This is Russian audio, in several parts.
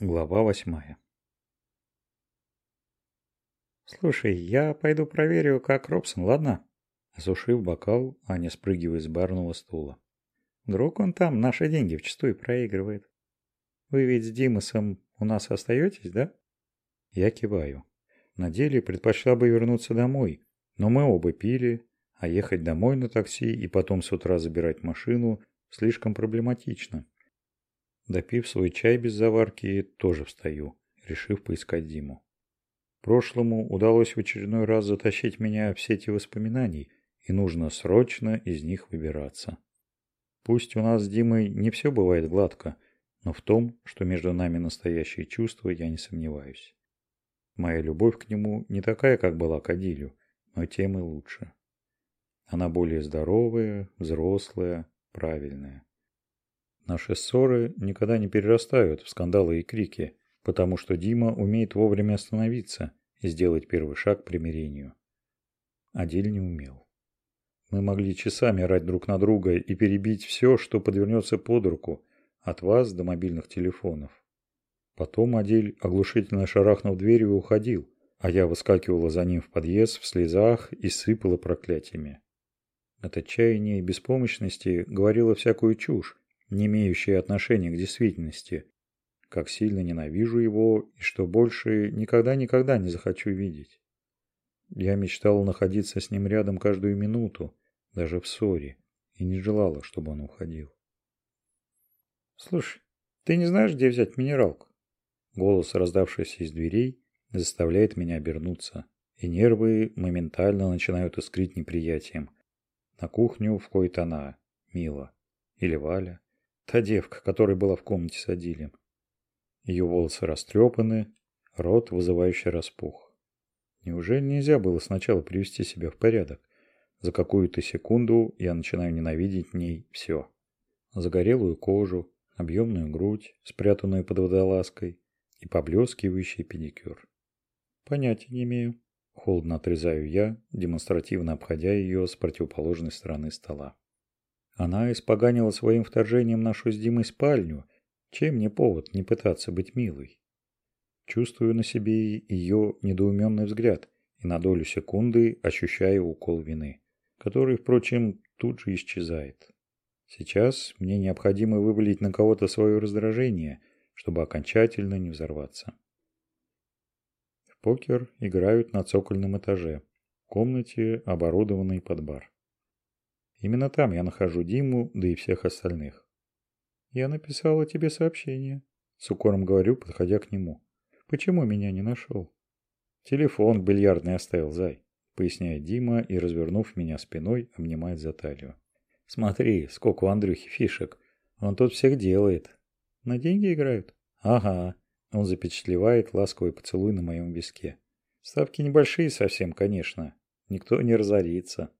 Глава восьмая. «Слушай, я пойду проверю, как Робсон, ладно?» Осушив бокал, Аня спрыгивает с барного стула. «Вдруг он там наши деньги вчастую проигрывает. Вы ведь с Димасом у нас остаетесь, да?» Я киваю. На деле предпочла бы вернуться домой, но мы оба пили, а ехать домой на такси и потом с утра забирать машину слишком проблематично. Допив свой чай без заварки, тоже встаю, решив поискать Диму. Прошлому удалось в очередной раз затащить меня в сети воспоминаний, и нужно срочно из них выбираться. Пусть у нас с Димой не все бывает гладко, но в том, что между нами настоящие чувства, я не сомневаюсь. Моя любовь к нему не такая, как была к Адилю, но тем и лучше. Она более здоровая, взрослая, правильная. Наши ссоры никогда не перерастают в скандалы и крики, потому что Дима умеет вовремя остановиться и сделать первый шаг к примирению. Адель не умел. Мы могли часами орать друг на друга и перебить все, что подвернется под руку, от вас до мобильных телефонов. Потом Адель оглушительно шарахнув дверью уходил, а я выскакивала за ним в подъезд в слезах и сыпала проклятиями. От отчаяния и беспомощности говорила всякую чушь, не имеющие отношения к действительности, как сильно ненавижу его и что больше никогда-никогда не захочу видеть. Я мечтала находиться с ним рядом каждую минуту, даже в ссоре, и не желала, чтобы он уходил. «Слушай, ты не знаешь, где взять минералку?» Голос, раздавшийся из дверей, заставляет меня обернуться, и нервы моментально начинают искрить неприятием. На кухню входит она, Мила, или Валя, Та девка, которая была в комнате с Адилем. Ее волосы растрепаны, рот вызывающе распух. Неужели нельзя было сначала привести себя в порядок? За какую-то секунду я начинаю ненавидеть ней все. Загорелую кожу, объемную грудь, спрятанную под водолазкой, и поблескивающий педикюр. Понятия не имею. Холодно отрезаю я, демонстративно обходя ее с противоположной стороны стола. Она испоганила своим вторжением нашу с Димой спальню. Чем не повод не пытаться быть милой? Чувствую на себе ее недоуменный взгляд и на долю секунды ощущаю укол вины, который, впрочем, тут же исчезает. Сейчас мне необходимо вывалить на кого-то свое раздражение, чтобы окончательно не взорваться. В покер играют на цокольном этаже, в комнате, оборудованной под бар. Именно там я нахожу Диму, да и всех остальных. Я написала тебе сообщение. С укором говорю, подходя к нему. Почему меня не нашел? Телефон бильярдный оставил, зай. Поясняет Дима и, развернув меня спиной, обнимает за талию. Смотри, сколько у Андрюхи фишек. Он тут всех делает. На деньги играют? Ага. Он запечатлевает ласковый поцелуй на моем виске. Ставки небольшие совсем, конечно. Никто не разорится.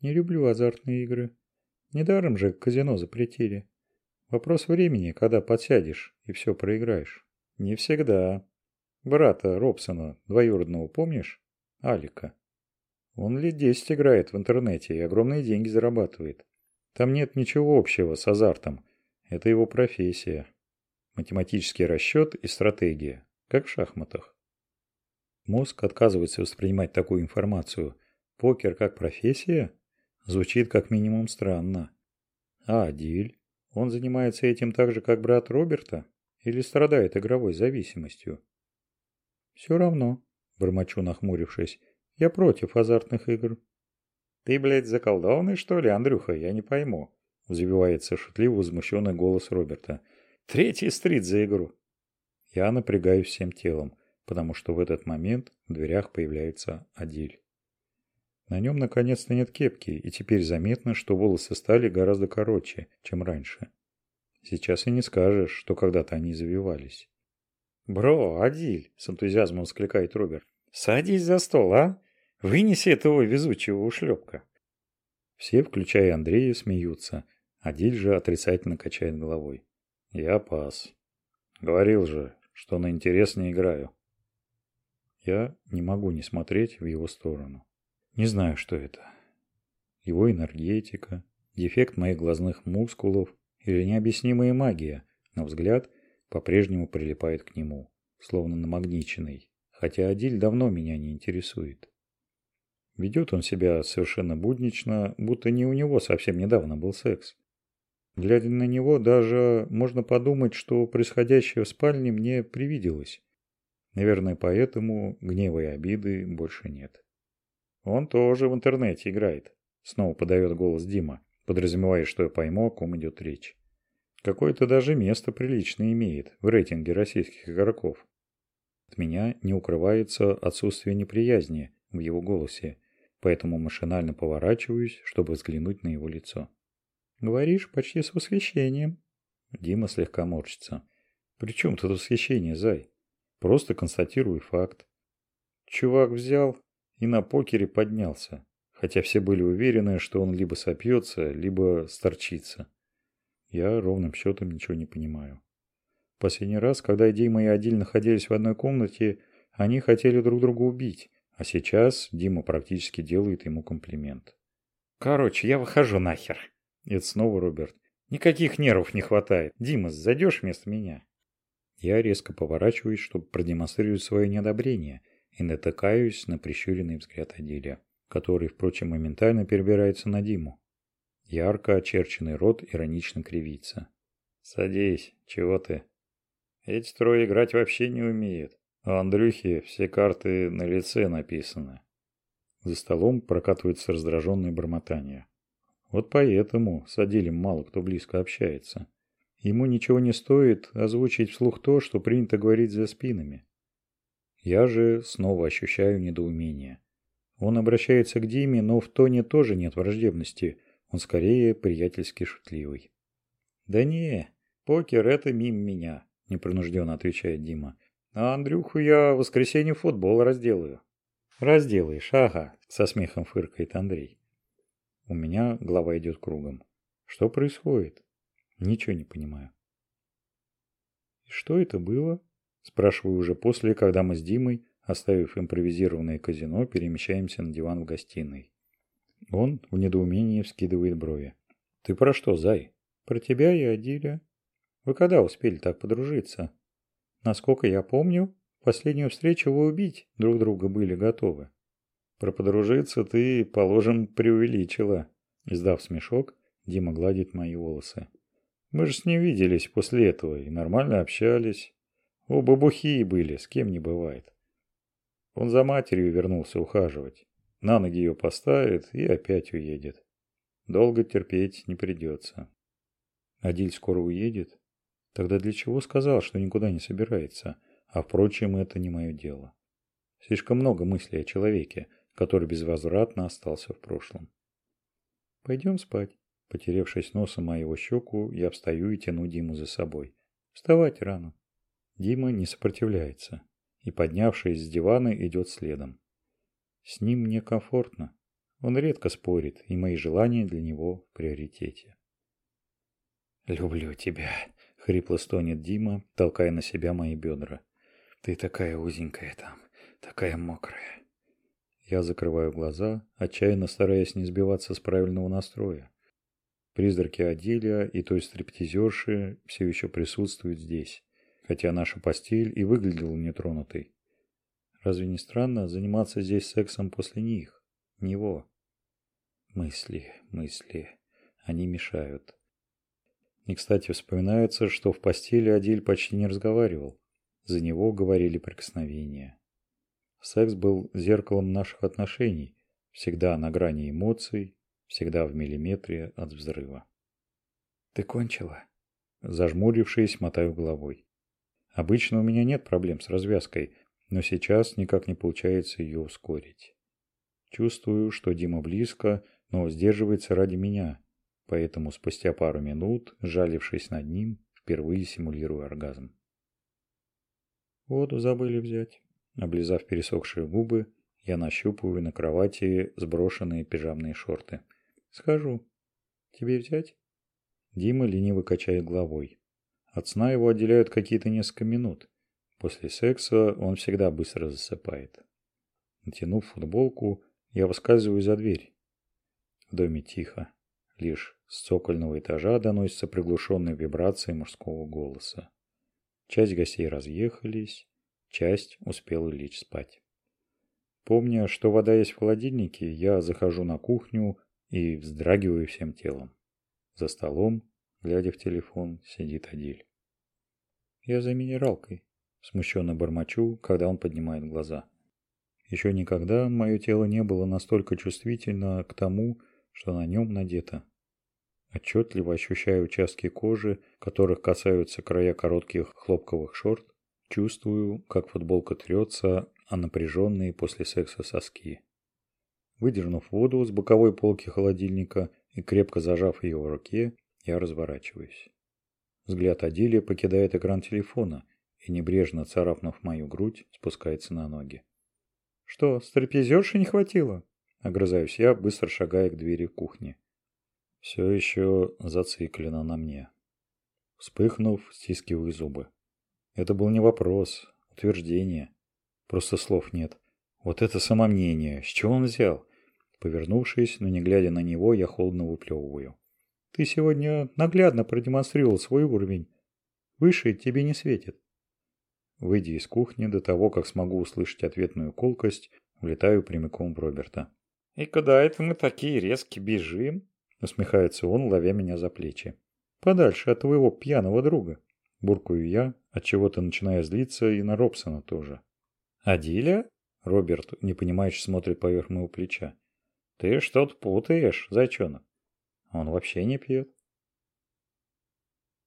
Не люблю азартные игры. Недаром же казино запретили. Вопрос времени, когда подсядешь и все проиграешь. Не всегда. Брата Робсона, двоюродного, помнишь? Алика. Он лет десять играет в интернете и огромные деньги зарабатывает. Там нет ничего общего с азартом. Это его профессия. Математический расчет и стратегия. Как в шахматах. Мозг отказывается воспринимать такую информацию. Покер как профессия? Звучит как минимум странно. А Адиль? Он занимается этим так же, как брат Роберта? Или страдает игровой зависимостью? Все равно, бормочу нахмурившись, я против азартных игр. Ты, блядь, заколдованный, что ли, Андрюха? Я не пойму. Взвивается шутливо возмущенный голос Роберта. Третий стрит за игру. Я напрягаюсь всем телом, потому что в этот момент в дверях появляется Адиль. На нем наконец-то нет кепки, и теперь заметно, что волосы стали гораздо короче, чем раньше. Сейчас и не скажешь, что когда-то они завивались. «Бро, Адиль!» – с энтузиазмом воскликает Роберт. «Садись за стол, а? Вынеси этого везучего ушлепка!» Все, включая Андрея, смеются. Адиль же отрицательно качает головой. «Я пас. Говорил же, что на интерес не играю». Я не могу не смотреть в его сторону. Не знаю, что это. Его энергетика, дефект моих глазных мускулов или необъяснимая магия, но взгляд по-прежнему прилипает к нему, словно намагниченный, хотя Адиль давно меня не интересует. Ведет он себя совершенно буднично, будто не у него совсем недавно был секс. Глядя на него, даже можно подумать, что происходящее в спальне мне привиделось. Наверное, поэтому гнева и обиды больше нет. Он тоже в интернете играет. Снова подает голос Дима, подразумевая, что я пойму, о ком идет речь. Какое-то даже место приличное имеет в рейтинге российских игроков. От меня не укрывается отсутствие неприязни в его голосе, поэтому машинально поворачиваюсь, чтобы взглянуть на его лицо. «Говоришь почти с восхищением». Дима слегка морщится. «При чем тут восхищение, зай? Просто констатирую факт. Чувак взял и на покере поднялся, хотя все были уверены, что он либо сопьется, либо сторчится. Я ровным счетом ничего не понимаю. Последний раз, когда Дима и Адиль находились в одной комнате, они хотели друг друга убить, а сейчас Дима практически делает ему комплимент. «Короче, я выхожу нахер». Это снова Роберт. «Никаких нервов не хватает. Дима, зайдешь вместо меня?» Я резко поворачиваюсь, чтобы продемонстрировать свое неодобрение, и натыкаюсь на прищуренный взгляд Адиля, который, впрочем, моментально перебирается на Диму. Ярко очерченный рот иронично кривится. «Садись, чего ты?» «Эти трое играть вообще не умеют. У Андрюхи все карты на лице написаны. За столом прокатывается раздраженное бормотание. Вот поэтому с Адилем мало кто близко общается. Ему ничего не стоит озвучить вслух то, что принято говорить за спинами. Я же снова ощущаю недоумение. Он обращается к Диме, но в тоне тоже нет враждебности. Он скорее приятельски шутливый. «Да не, покер – это мимо меня», – непринужденно отвечает Дима. А Андрюху я в воскресенье футбол разделаю. Разделаешь, ага, со смехом фыркает Андрей. У меня голова идет кругом. Что происходит? Ничего не понимаю. Что это было? Спрашиваю уже после, когда мы с Димой, оставив импровизированное казино, перемещаемся на диван в гостиной. Он в недоумении вскидывает брови. Ты про что, Зай? Про тебя и Адиля. Вы когда успели так подружиться? Насколько я помню, в последнюю встречу вы убить друг друга были готовы. Про подружиться ты, положим, преувеличила. Издав смешок, Дима гладит мои волосы. Мы же с ней виделись после этого и нормально общались. Оба бухие были, с кем не бывает. Он за матерью вернулся ухаживать. На ноги ее поставит и опять уедет. Долго терпеть не придется. Адиль скоро уедет? Тогда для чего сказал, что никуда не собирается? А впрочем, это не мое дело. Слишком много мыслей о человеке, который безвозвратно остался в прошлом. Пойдем спать. Потеревшись носом моего щеку, я встаю и тяну Диму за собой. Вставать рано. Дима не сопротивляется и, поднявшись с дивана, идет следом. С ним мне комфортно. Он редко спорит, и мои желания для него в приоритете. «Люблю тебя», Хрипло стонет Дима, толкая на себя мои бедра. Ты такая узенькая там, такая мокрая. Я закрываю глаза, отчаянно стараясь не сбиваться с правильного настроя. Призраки Адилия и той стриптизерши все еще присутствуют здесь, хотя наша постель и выглядела нетронутой. Разве не странно заниматься здесь сексом после них, него? Мысли, мысли, они мешают. И, кстати, вспоминается, что в постели Адиль почти не разговаривал. За него говорили прикосновения. Секс был зеркалом наших отношений, всегда на грани эмоций, всегда в миллиметре от взрыва. «Ты кончила?» Зажмурившись, мотаю головой. Обычно у меня нет проблем с развязкой, но сейчас никак не получается ее ускорить. Чувствую, что Дима близко, но сдерживается ради меня, поэтому спустя пару минут, жалившись над ним, впервые симулирую оргазм. Воду забыли взять. Облизав пересохшие губы, я нащупываю на кровати сброшенные пижамные шорты. Схожу. Тебе взять? Дима лениво качает головой. От сна его отделяют какие-то несколько минут. После секса он всегда быстро засыпает. Натянув футболку, я выскальзываю за дверь. В доме тихо. Лишь с цокольного этажа доносятся приглушенные вибрации мужского голоса. Часть гостей разъехались, часть успела лечь спать. Помня, что вода есть в холодильнике, я захожу на кухню и вздрагиваю всем телом. За столом, глядя в телефон, сидит Адиль. «Я за минералкой», – смущенно бормочу, когда он поднимает глаза. Еще никогда мое тело не было настолько чувствительно к тому, что на нем надето. Отчетливо ощущаю участки кожи, которых касаются края коротких хлопковых шорт, чувствую, как футболка трется, а напряженные после секса соски. Выдернув воду с боковой полки холодильника и крепко зажав ее в руке, я разворачиваюсь. Взгляд Адилия покидает экран телефона и, небрежно царапнув мою грудь, спускается на ноги. «Что, стрепезерши не хватило?» Огрызаюсь я, быстро шагая к двери кухни. Все еще зациклено на мне. Вспыхнув, стискиваю зубы. Это был не вопрос, утверждение. Просто слов нет. Вот это самомнение. С чего он взял? Повернувшись, но не глядя на него, я холодно выплевываю. Ты сегодня наглядно продемонстрировал свой уровень. Выше тебе не светит. Выйдя из кухни, до того, как смогу услышать ответную колкость, влетаю прямиком в Роберта. «И куда это мы такие резко бежим?» Усмехается он, ловя меня за плечи. «Подальше от твоего пьяного друга». Буркую я, от чего то начиная злиться, и на Робсона тоже. «Адиля?» Роберт, непонимающе, смотрит поверх моего плеча. «Ты что-то путаешь, зайчонок». Он вообще не пьет.